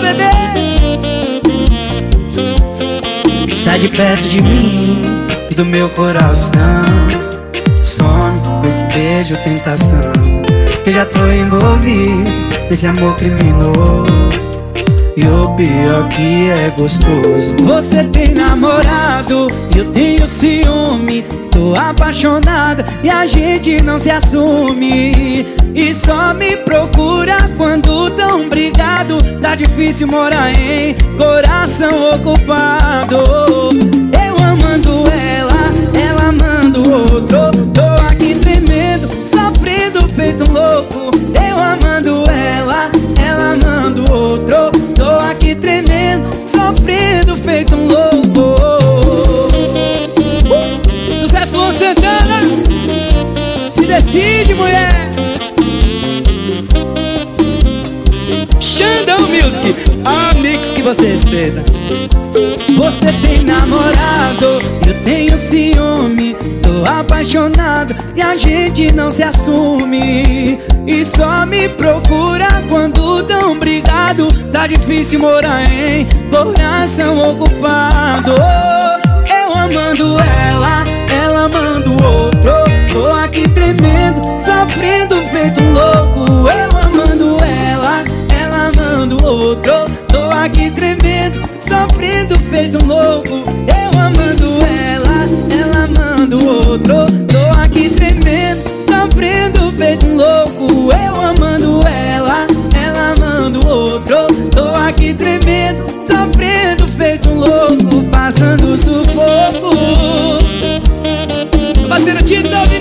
deixa Sai de perto de mim, do meu coração. Some esse beijo, tentação Eu já tô envolvido nesse amor criminoso. E o pior que é gostoso. Você tem namorado, eu tenho ciúme. Tô apaixonada e a gente não se assume. E só me procura quando tão brigado. Tá difícil morar em coração ocupado. Eu amando ela, ela amando outro. Tô aqui tremendo, sofrendo feito um louco. Eu amando ela, ela amando outro. Tô aqui tremendo, sofrendo feito um louco. Uh! Sucesso Luan Santana Se decide, mulher Xandão Music A mix que você respeita Você tem namorado? Eu tenho ciúme. Tô apaixonado E a gente não se assume. E só me procura quando tão brigado. Tá difícil morar em coração ocupado aqui tremendo, tá sofrendo feito um louco, passando sufoco. Parceiro Tito!